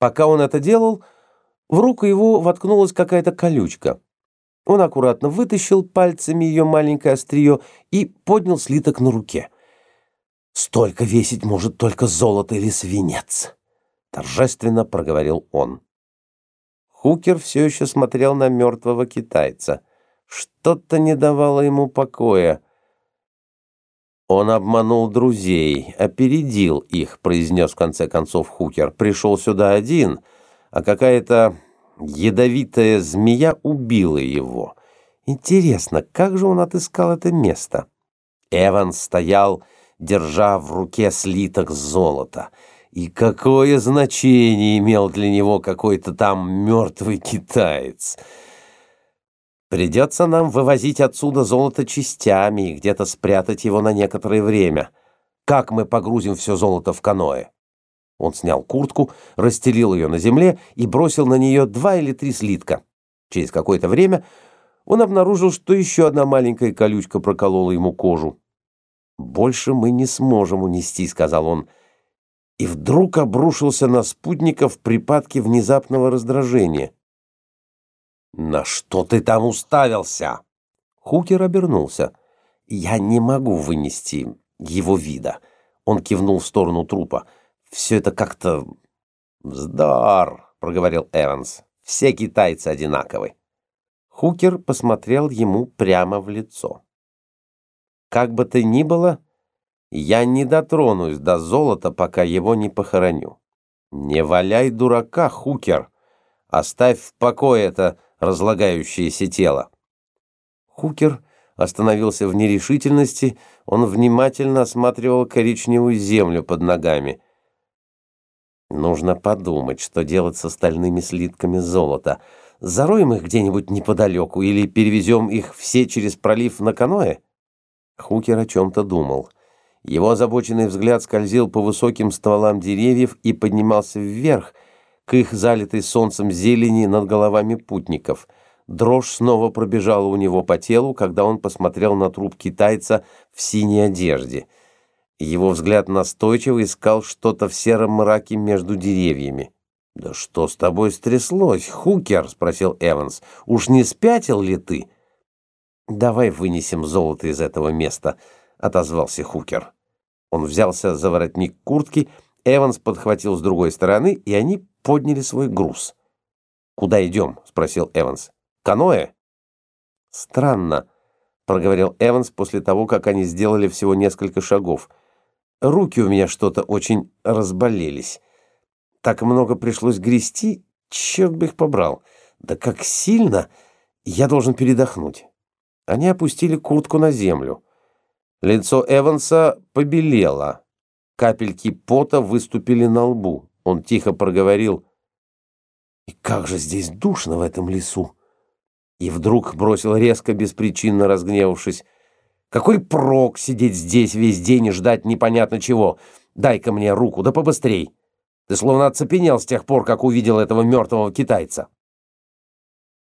Пока он это делал, в руку его воткнулась какая-то колючка. Он аккуратно вытащил пальцами ее маленькое острие и поднял слиток на руке. «Столько весить может только золото или свинец», — торжественно проговорил он. Хукер все еще смотрел на мертвого китайца. Что-то не давало ему покоя. «Он обманул друзей, опередил их», — произнес в конце концов Хукер. «Пришел сюда один, а какая-то ядовитая змея убила его. Интересно, как же он отыскал это место?» Эван стоял, держа в руке слиток золота. И какое значение имел для него какой-то там мертвый китаец? Придется нам вывозить отсюда золото частями и где-то спрятать его на некоторое время. Как мы погрузим все золото в каноэ? Он снял куртку, расстелил ее на земле и бросил на нее два или три слитка. Через какое-то время он обнаружил, что еще одна маленькая колючка проколола ему кожу. «Больше мы не сможем унести», — сказал он, и вдруг обрушился на спутников в припадке внезапного раздражения. «На что ты там уставился?» Хукер обернулся. «Я не могу вынести его вида». Он кивнул в сторону трупа. «Все это как-то...» «Вздор», — проговорил Эванс. «Все китайцы одинаковы». Хукер посмотрел ему прямо в лицо. «Как бы то ни было, я не дотронусь до золота, пока его не похороню. Не валяй дурака, Хукер. Оставь в покое это разлагающееся тело. Хукер остановился в нерешительности, он внимательно осматривал коричневую землю под ногами. Нужно подумать, что делать с остальными слитками золота. Зароем их где-нибудь неподалеку или перевезем их все через пролив на каноэ? Хукер о чем-то думал. Его озабоченный взгляд скользил по высоким стволам деревьев и поднимался вверх, к их залитой солнцем зелени над головами путников. Дрожь снова пробежала у него по телу, когда он посмотрел на труп китайца в синей одежде. Его взгляд настойчиво искал что-то в сером мраке между деревьями. «Да что с тобой стряслось, Хукер?» — спросил Эванс. «Уж не спятил ли ты?» «Давай вынесем золото из этого места», — отозвался Хукер. Он взялся за воротник куртки, Эванс подхватил с другой стороны, и они подняли свой груз. «Куда идем?» — спросил Эванс. «Каноэ?» «Странно», — проговорил Эванс после того, как они сделали всего несколько шагов. «Руки у меня что-то очень разболелись. Так много пришлось грести, черт бы их побрал. Да как сильно! Я должен передохнуть». Они опустили куртку на землю. Лицо Эванса побелело. Капельки пота выступили на лбу. Он тихо проговорил. «И как же здесь душно в этом лесу!» И вдруг бросил резко, беспричинно разгневавшись. «Какой прок сидеть здесь весь день и ждать непонятно чего? Дай-ка мне руку, да побыстрей! Ты словно оцепенел с тех пор, как увидел этого мертвого китайца!»